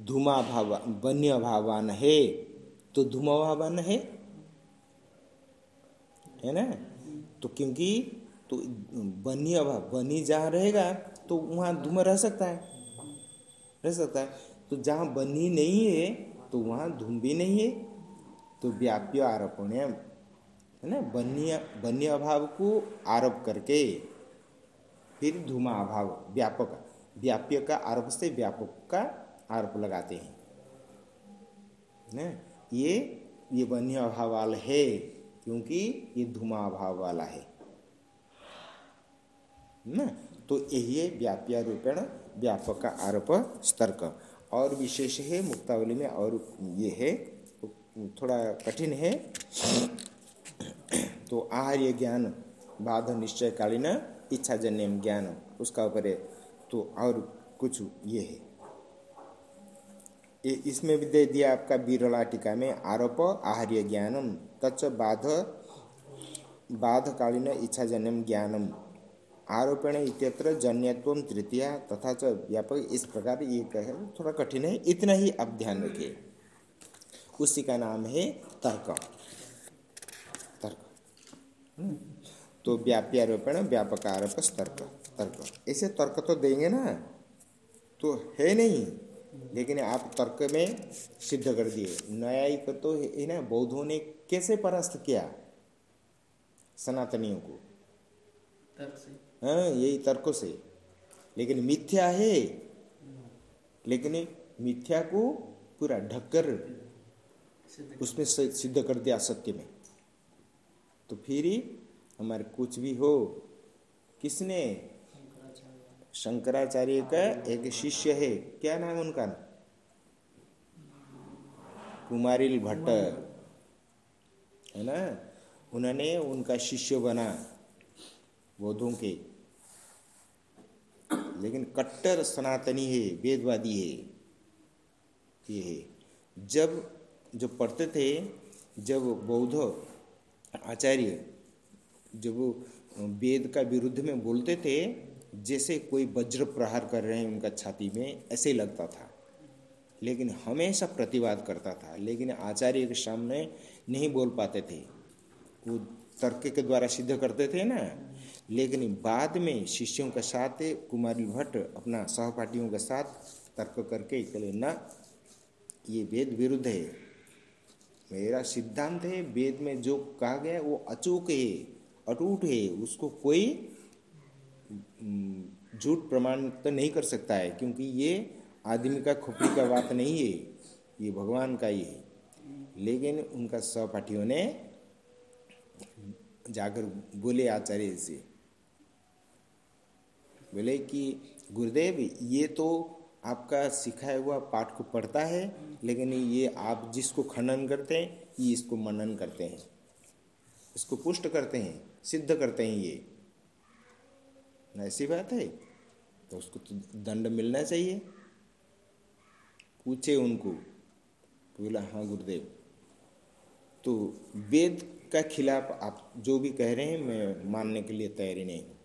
धुमा भाव बन्य भावान है तो धूमा भावान है है ना? तो क्योंकि तो बनी अभाव बनी जहाँ रहेगा तो वहाँ धूम रह सकता है। रह सकता है। तो जहाँ बनी नहीं है तो वहाँ धूम भी नहीं है। तो व्याप्य आरोपण है। ना? बन्य बन्य अभाव को आरोप करके फिर धूमा अभाव, व्यापक, व्याप्य का आरोप से व्यापक का आरोप लगाते हैं ना? ये ये बन्य अभाव वाला है, क्योंकि ये धुमा अभाव वाला है। ना? तो यही व्याप्य रूपेण व्यापक का आरोप स्तर्क और विशेष है, मुक्तावली में और ये है थोड़ा कठिन है। तो आहार्य ज्ञान, बाध निश्चय कालीन इच्छाजन्य ज्ञान, उसका ऊपर है तो और कुछ ये है। इसमें भी दे दिया आपका बीरला टीका में आरोप, आहार्य ज्ञानम तच बाध, बाधकालीन इच्छाजन्यम ज्ञानम। आरोपण इत्यत्र जन्यत्व तृतीया तथा च व्यापक इस प्रकार ये कह, थोड़ा कठिन है, इतना ही आप ध्यान रखिए। उसी का नाम है तर्क। तर्क। तो व्याप्यारोपण व्यापक आरोप तर्क तर्क। ऐसे तर्क तो देंगे ना? तो है नहीं। लेकिन आप तर्क में सिद्ध कर दिए। न्यायिक तो है ना? बौद्धों ने कैसे परास्त किया सनातनियों को? तर्क से। हाँ यही तर्कों से। लेकिन मिथ्या है। लेकिन मिथ्या को पूरा ढककर उसमें सिद्ध कर दिया सत्य में। तो फिर ही हमारे कुछ भी हो किसने शंकराचार्य का एक शिष्य है। क्या नाम उनका? कुमारिल भट्ट। है ना? उन्होंने उनका शिष्य बना बौद्धों के। लेकिन कट्टर सनातनी है, वेदवादी है। ये है। जब जो पढ़ते थे, जब बौद्ध आचार्य जब वेद का विरुद्ध में बोलते थे जैसे कोई वज्र प्रहार कर रहे हैं उनका छाती में, ऐसे लगता था। लेकिन हमेशा प्रतिवाद करता था। लेकिन आचार्य के सामने नहीं बोल पाते थे। वो तर्क के द्वारा सिद्ध करते थे ना। लेकिन बाद में शिष्यों के साथ, कुमारी भट्ट अपना सहपाठियों के साथ तर्क करके चले न, ये वेद विरुद्ध है। मेरा सिद्धांत है, वेद में जो कहा गया वो अचूक है, अटूट है। उसको कोई झूठ प्रमाण तो नहीं कर सकता है, क्योंकि ये आदमी का खोपड़ी का बात नहीं है, ये भगवान का ही है। लेकिन उनका सहपाठियों ने जाकर बोले आचार्य से बोले कि गुरुदेव, ये तो आपका सिखाया हुआ पाठ को पढ़ता है, लेकिन ये आप जिसको खनन करते हैं, ये इसको मनन करते हैं, इसको पुष्ट करते हैं, सिद्ध करते हैं ये। ऐसी बात है। तो उसको तो दंड मिलना चाहिए। पूछे उनको। बोला हाँ गुरुदेव। तो वेद का खिलाफ आप जो भी कह रहे हैं, मैं मानने के लिए तैयारी नहीं हूँ।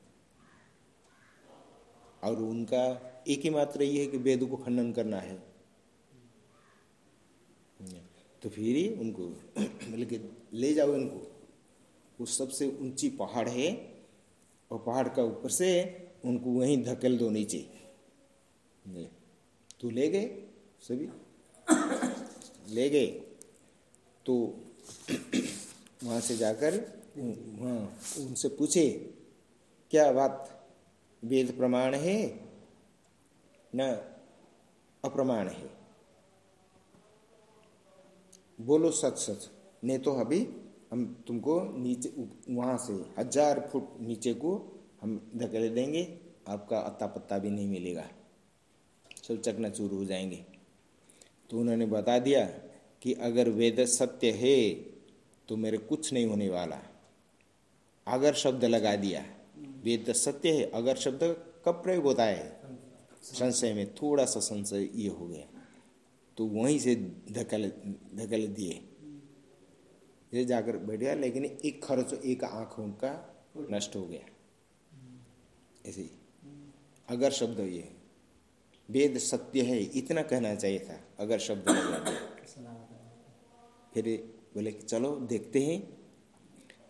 और उनका एक ही मात्र ये है कि वेद को खंडन करना है। तो फिर ही उनको मतलब ले जाओ इनको। वो सबसे ऊँची पहाड़ है। और पहाड़ का ऊपर से उनको वहीं धकेल दो नीचे। तो ले गए सभी? ले गए। तो वहाँ से जाकर वहाँ उनसे पूछे, क्या बात वेद प्रमाण है? न, अप्रमाण है। बोलो सच सच। नहीं तो अभी हम तुमको नीचे वहाँ से हज़ार फुट नीचे को हम धकेल देंगे, आपका अत्ता पत्ता भी नहीं मिलेगा। सब चकनाचूर हो जाएँगे। तो उन्होंने बता दिया कि अगर वेद सत्य है तो मेरे कुछ नहीं होने वाला। अगर शब्द लगा दिया। वेद सत्य है, अगर शब्द कब प्रयोग होता है। संशय में थोड़ा सा संशय ये हो गया। तो वहीं से धकल धकल दिए। ये जाकर बैठ गया, लेकिन एक खर्च, एक आँख उनका नष्ट हो गया। ऐसे अगर शब्द ये वेद सत्य है, इतना कहना चाहिए था, अगर शब्द फिर बोले कि चलो, देखते हैं।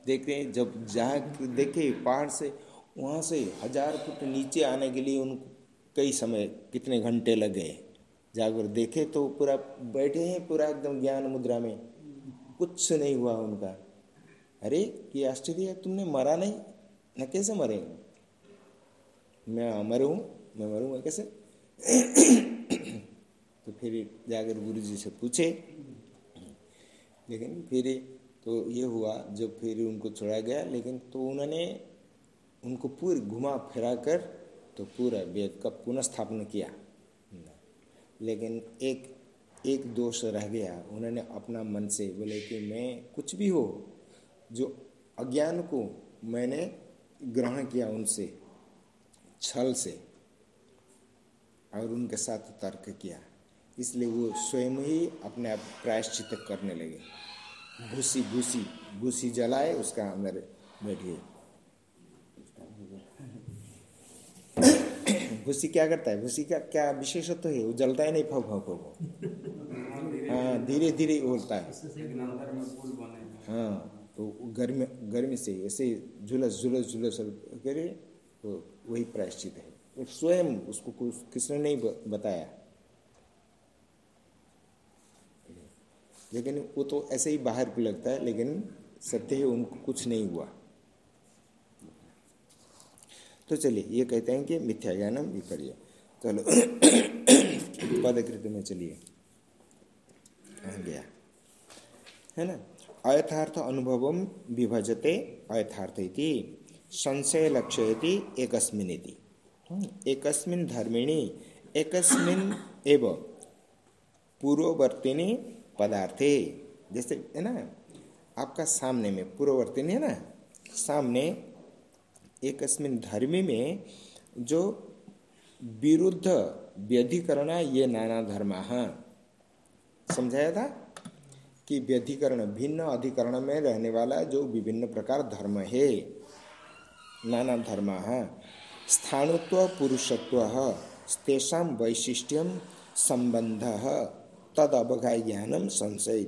देखते हैं, जब जहाँ देखे, पहाड़ से, वहाँ से हज़ार फुट नीचे आने के लिए उनको कई समय, कितने घंटे लग। गए जाकर देखे तो पूरा, बैठे हैं पूरा एकदम ज्ञान मुद्रा में। कुछ नहीं हुआ उनका। अरे, ये आश्चर्य, तुमने मरा नहीं? न कैसे मरे? मैं अमर हूँ, मैं मरूँगा कैसे? तो फिर जाकर गुरु जी से पूछे। लेकिन फिर तो ये हुआ, जब फिर उनको छोड़ा गया, लेकिन तो उन्होंने उनको पूरी घुमा फिरा कर तो पूरा वेद का पुनः स्थापना किया। लेकिन एक एक दोष रह गया। उन्होंने अपना मन से बोले कि मैं कुछ भी हो, जो अज्ञान को मैंने ग्रहण किया उनसे, छल से, और उनके साथ तर्क किया। इसलिए वो स्वयं ही अपने आप प्रायश्चित करने लगे। भूसी भूसी भूसी जलाए, उसका अंदर बैठिए भूसी क्या करता है? भूसी का क्या विशेषत्व तो है? वो जलता है नहीं फग फग हाँ धीरे धीरे बोलता है हाँ तो गर्मी गर्मी से ऐसे झुलस झुलस झुलस करे तो वही प्रायश्चित है। तो स्वयं उसको किसने नहीं बताया। लेकिन वो तो ऐसे ही बाहर को लगता है लेकिन सत्य है उनको कुछ नहीं हुआ। तो चलिए ये कहते हैं कि मिथ्या ज्ञानम विपर्य। चलो पदकृत में चलिए। गया। है ना? अयथार्थ अनुभव विभजते अयथार्थ इति संशय लक्ष्य एकस्मिन हम्म, एकस्मिन धर्मिणी एकस्मिन एव पूर्ववर्तिनी पदार्थे। जैसे है ना? आपका सामने में पूर्ववर्तिनी है ना? सामने एक धर्मी में जो विरुद्ध व्यधिकरण ये नाना धर्म। समझाया था? कि व्यधिकरण, भिन्न अधिकरण में रहने वाला जो विभिन्न प्रकार धर्म है, नाना धर्म। स्थानुत्व पुरुषत्व, तेषा वैशिष्ट्यम संबंध तद अवगाय ज्ञानम संशय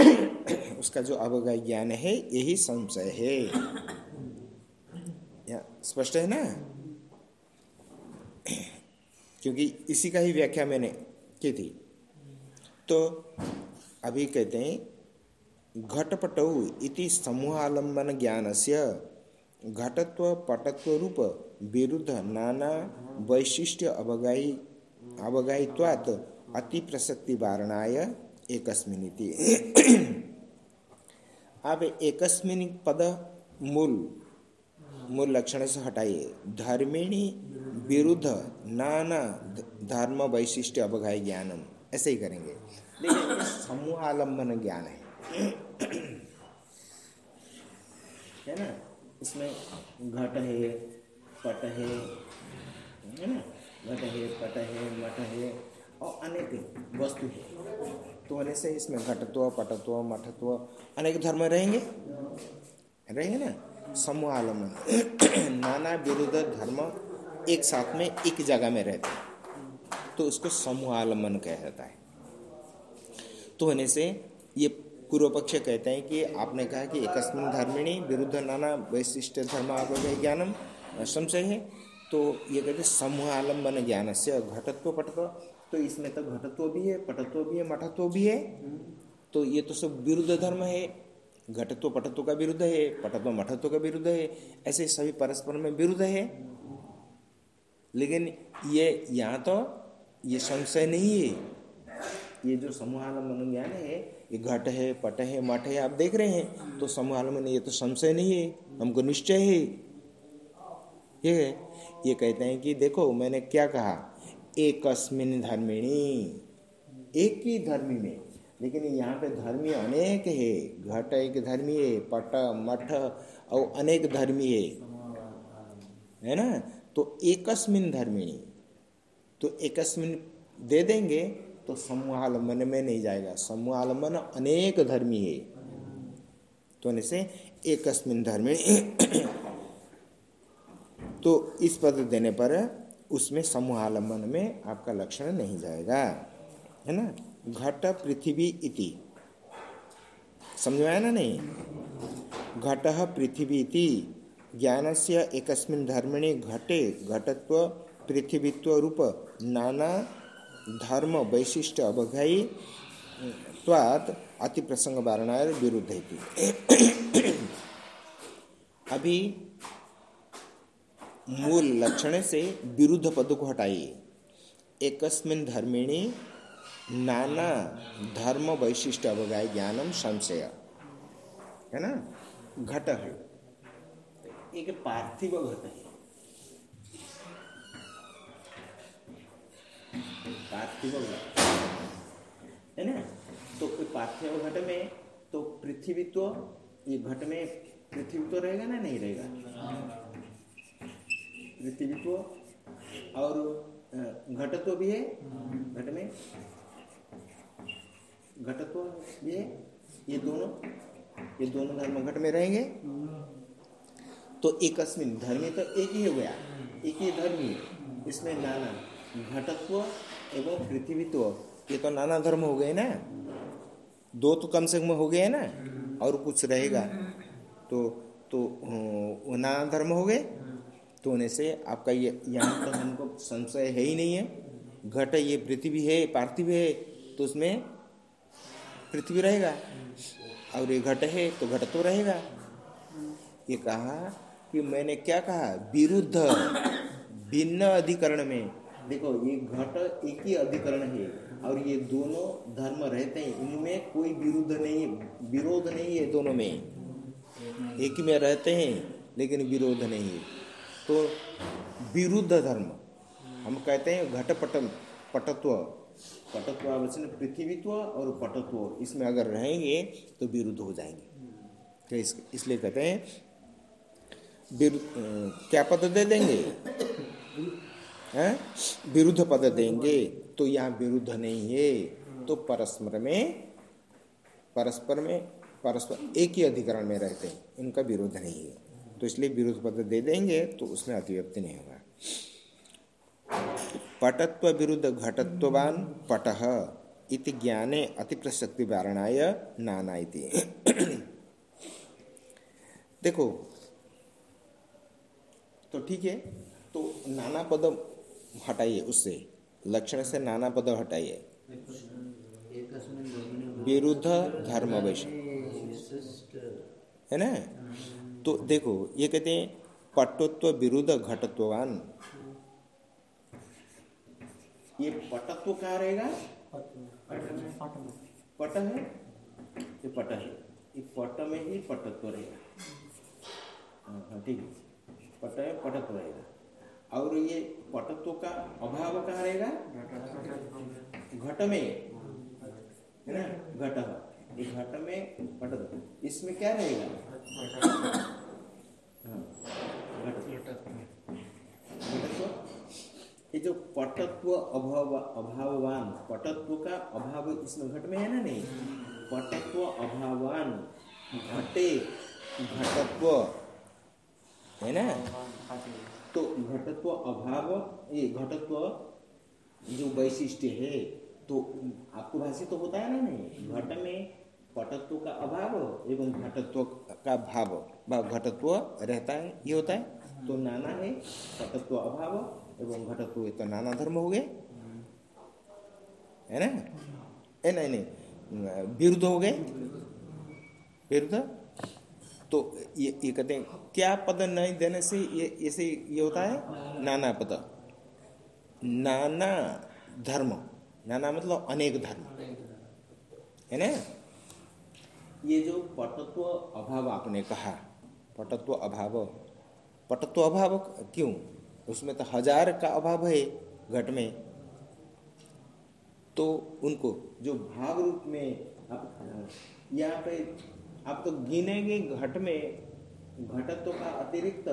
उसका जो अवगय ज्ञान है, यही संशय है। या, स्पष्ट है ना? क्योंकि इसी का ही व्याख्या मैंने की थी। तो अभी कहते हैं, घटपटौ इति समूहालंबन ज्ञान से घटत्व, पटत्व रूप, विरुद्ध नाना वैशिष्ट्य अवगाई अवगायित्वात् अति प्रसक्ति वारणाय एकस्मिनिति आप एकस्मिन पद मूल मूल लक्षण से हटाइए। धर्मिणी विरुद्ध नाना धर्म वैशिष्ट अवगाय ज्ञानम। ऐसे ही करेंगे। लेकिन समूह आलंबन ज्ञान है। है ना? इसमें घट है, पट है है ना? घट है, पट है, मठ है, और अनेक वस्तु है। तो होने से इसमें घटत्व, पटत्व, मठत्व अनेक धर्म रहेंगे? रहेंगे ना? समूह आलंबन नाना विरुद्ध धर्म एक साथ में एक जगह में रहते हैं। तो उसको समूह आलंबन कहा जाता है। तो होने से ये पूर्व पक्ष कहते हैं कि आपने कहा कि एकस्मिन धर्मिणी विरुद्ध नाना वैशिष्ट धर्म आपके ज्ञानम संशय है। तो ये कहते समूह आलंबन ज्ञान से घटत्व पटत्व। तो इसमें तो घटत्व भी है, पटत्व भी है, मठत्व भी है। तो ये तो सब विरुद्ध धर्म है। घटत्व पटत्व का विरुद्ध है पटत्व मठत्व का विरुद्ध है, ऐसे सभी परस्पर में विरुद्ध है। लेकिन ये यहाँ तो ये संशय नहीं है। ये जो समूहालंबन ज्ञान है, ये घट है, पट है, मठ है, आप देख रहे हैं तो समूहालंबन ये तो संशय नहीं है, हमको निश्चय है। ये ये कहते हैं कि देखो, मैंने क्या कहा? एकस्मिन धर्मिणी, एक ही धर्मी में लेकिन यहाँ पे धर्मी अनेक है। घट एक धर्मी है, पट, मठ, और अनेक धर्मी है। है ना? तो एकस्मिन धर्मिणी तो एकस्मिन दे देंगे तो समूहालंबन में नहीं जाएगा। समूहालंबन अनेक धर्मी है। तो से एकस्मिन धर्मिणी तो इस पद देने पर उसमें समूहालंबन में आपका लक्षण नहीं जाएगा। है ना? घट पृथ्वी इति। समझ में ना नहीं? घट पृथ्वी इति ज्ञान से एक धर्मिणी घटे घटत्व, पृथ्वीत्व रूप, नाना धर्म वैशिष्ट अवघाई त्वात् अति प्रसंग वारणाय विरुद्ध अभी मूल लक्षण से विरुद्ध पद को हटाइए। एकस्मिन धर्मिणी नाना धर्म वैशिष्ट अवगाय ज्ञानम संशय। है ना? घट है। एक पार्थिव घट है। पार्थिव घट। है ना? तो पार्थिव घट में तो पृथ्वी तो ये घट में पृथ्वी तो रहेगा ना नहीं रहेगा? पृथ्वी तो और घटत्व भी है? घट में? घटत्व ये ये दोनों ये दोनों धर्म घट में रहेंगे। तो एक धर्मी तो एक ही हो गया, एक ही धर्मी, इसमें नाना घटत्व एवं पृथ्वीत्व, ये तो नाना धर्म हो गए ना। दो तो कम से कम हो गए ना, और कुछ रहेगा। तो तो वो नाना धर्म हो गए तो होने से आपका ये, यहाँ तो हमको संशय है ही नहीं है। घट ये पृथ्वी है, पार्थिव है तो उसमें पृथ्वी रहेगा। और ये घट है तो घट तो रहेगा। ये कहा कि मैंने क्या कहा? विरुद्ध, भिन्न अधिकरण में। देखो, ये घट एक ही अधिकरण है और ये दोनों धर्म रहते हैं। इनमें कोई विरुद्ध नहीं विरोध नहीं है दोनों में। एक ही में रहते हैं, लेकिन विरोध नहीं है। तो विरुद्ध धर्म, हम कहते हैं घट पटम पटत्व। पटत्व आवश्यक पृथ्वीत्व और पटत्व इसमें अगर रहेंगे तो विरुद्ध हो जाएँगे। तो इस, इसलिए कहते हैं क्या पद दे देंगे? विरुद्ध पद देंगे तो यहाँ विरुद्ध नहीं है। तो परस्पर में परस्पर में परस्पर एक ही अधिकरण में रहते हैं इनका विरोध नहीं है। तो इसलिए विरोध पद दे देंगे तो उसमें अतिव्यक्ति नहीं होगा। पटत्व विरुद्ध घटत्वान पट इति ज्ञाने अति प्रसक्ति वारणाय नाना इति। देखो तो ठीक है तो नाना पद हटाइए उससे, लक्षण से नाना पद हटाइए। विरुद्ध धर्म वैश्य है ना? तो देखो, ये कहते हैं पटत्व विरुद्ध घटत्ववान। ये पटत्व कहाँ रहेगा? पट है? ये पट है। ये पट में ही पटत्व रहेगा। हाँ, हाँ ठीक है। पट में पटत्व रहेगा। और ये पटत्व का अभाव कहाँ रहेगा? घट में। है ना? घट। ये घट में पटत्व इसमें क्या रहेगा? हाँ, घट। ये जो पटत्व अभाव, अभाववान पटत्व का अभाव इसमें घट में है ना नहीं? पटत्व अभावान घटे घटत्व, है ना? तो घटत्व अभाव, ये घटत्व जो वैशिष्ट है तो आपको भाषित तो होता है ना नहीं? घट में पटत्व का अभाव एवं घटत्व का भाव घटत्व रहता है, ये होता है। तो नाना है, पटत्व अभाव एवं घटत्व तो नाना धर्म हो गए। है ना? ए नहीं, विरुद्ध हो गए। विरुद्ध? तो ये ये कहते हैं, क्या पद नहीं देने से ये, ऐसे ये होता है? नाना पद। नाना धर्म। नाना मतलब अनेक धर्म। है ना? ये जो पटत्व अभाव आपने कहा, पटत्व अभाव। पटत्व अभाव क्यों? उसमें तो हज़ार का अभाव है घट में। तो उनको जो भाव रूप में आप यहाँ पे आप तो गिनेंगे घट में, घटत्व का अतिरिक्त,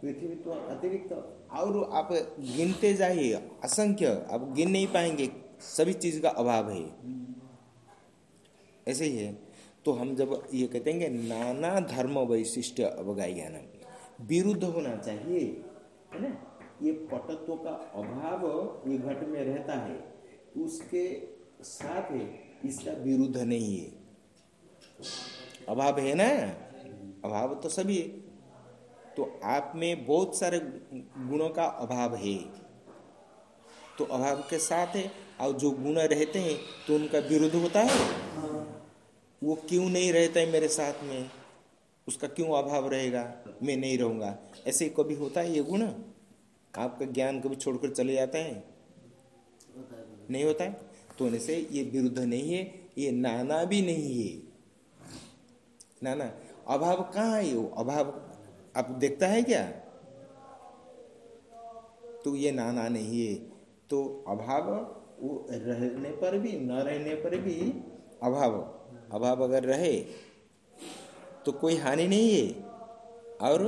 पृथ्वीत्व अतिरिक्त, और आप गिनते जाइए, असंख्य, आप गिन नहीं पाएँगे, सभी चीज़ का अभाव है। ऐसे ही है। तो हम जब ये कहते हैं नाना धर्म वैशिष्ट अवगाई ज्ञानम, विरुद्ध होना चाहिए, है ना? ये पटत्व का अभाव ये घट में रहता है, उसके साथ है, इसका विरुद्ध नहीं है। अभाव है ना? अभाव तो सभी है। तो आप में बहुत सारे गुणों का अभाव है। तो अभाव के साथ है, और जो गुण रहते हैं तो उनका विरुद्ध होता है? वो क्यों नहीं रहता है मेरे साथ में? उसका क्यों अभाव रहेगा? मैं नहीं रहूँगा। ऐसे कभी होता है ये गुण? आपका ज्ञान कभी छोड़कर चले जाते हैं? नहीं होता है? तो होने से ये विरुद्ध नहीं है ये नाना भी नहीं है। नाना अभाव कहाँ है वो? अभाव आप देखता है क्या? तो ये नाना नहीं है। तो अभाव वो रहने पर भी न रहने पर भी अभाव अभाव अगर रहे तो कोई हानि नहीं है। और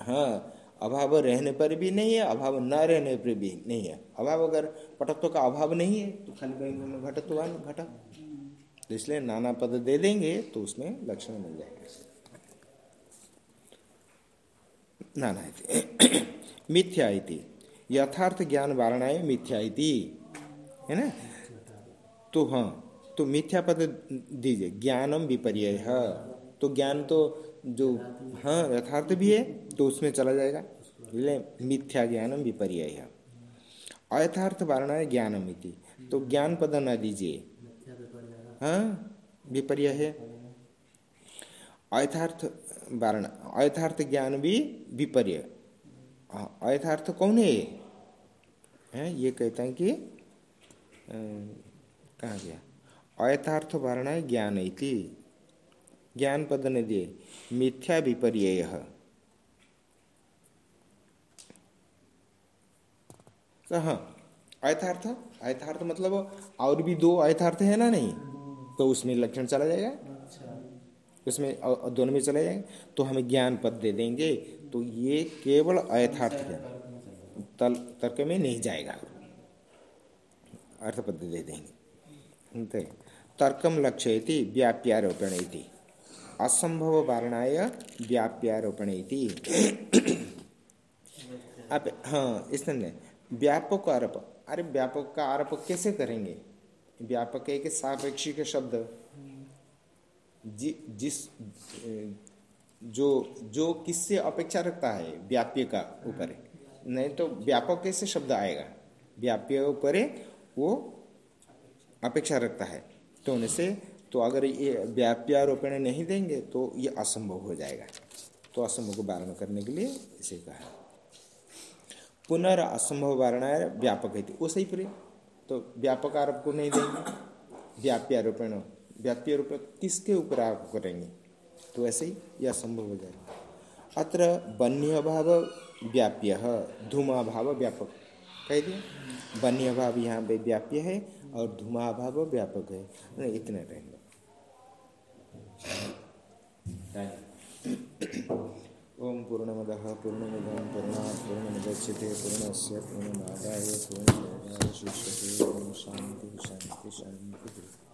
हाँ अभाव रहने पर भी नहीं है, अभाव न रहने पर भी नहीं है। अभाव अगर पटत्व का अभाव नहीं है तो खाली कहीं घटत्वान घटा तो इसलिए नाना पद दे देंगे तो उसमें लक्षण मिल जाएगा। नाना मिथ्या यथार्थ ज्ञान वारणाएँ मिथ्या है ना? तो हाँ तो मिथ्या पद दीजिए। ज्ञानम विपर्य तो ज्ञान तो जो हाँ यथार्थ भी है तो उसमें चला जाएगा। इसलिए मिथ्या ज्ञानम विपर्य अयथार्थ वारणा ज्ञानम इति। तो ज्ञान पद न दीजिए। हाँ? विपर्य है अयथार्थ वारणा, अयथार्थ ज्ञान भी विपर्य। अयथार्थ कौन है है, ये कहते हैं कि कहा गया? अयथार्थ वारणा ज्ञान इति। ज्ञान पद ने दिए मिथ्या विपर्य कहा अयथार्थ अयथार्थ मतलब और भी दो अयथार्थ है ना नहीं? तो उसमें लक्षण चला जाएगा। उसमें दोनों में चले जाएँगे। तो हमें ज्ञान पद दे देंगे। तो ये केवल अयथार्थ है। तल तर्क में नहीं जाएगा। अर्थ पद दे देंगे। तर्कम लक्ष्य व्याप्यारोपण असंभव वारणाय व्याप्यारोपण आप हाँ इसने व्यापक आरोप। अरे व्यापक का आरोप कैसे करेंगे? व्यापक है कि सापेक्षिक शब्द। जि, जिस जो जो किससे अपेक्षा रखता है व्याप्य का ऊपर। नहीं तो व्यापक कैसे शब्द आएगा? व्याप्य ऊपर वो अपेक्षा रखता है। तो उनसे तो अगर ये व्याप्यारोपण नहीं देंगे तो ये असंभव हो जाएगा। तो असंभव को वारण करने के लिए इसे कहा। पुनर् असंभव वारण व्यापक है वो सही पूरे तो व्यापक आरोप को नहीं देंगे। व्याप्यारोपण व्याप्य रूप किसके ऊपर आरोप करेंगे? तो ऐसे ही यह असंभव हो जाएगा। अत्र बन्य भाव व्याप्य धूमा भाव व्यापक। कह दिया? बन्य भाव यहाँ पे व्याप्य है और धूमा भाव व्यापक है। इतने रहेंगे। ओम पूर्णमद पूर्णमद पूर्णा पूर्णमुदच्यते पूर्णस्य पूर्णमादाय पूर्णमेवावशिष्यते ओम शांति शांति शांति।